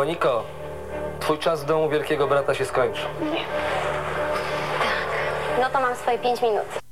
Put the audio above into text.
Moniko, twój czas w domu wielkiego brata się skończy. Tak. No to mam swoje pięć minut.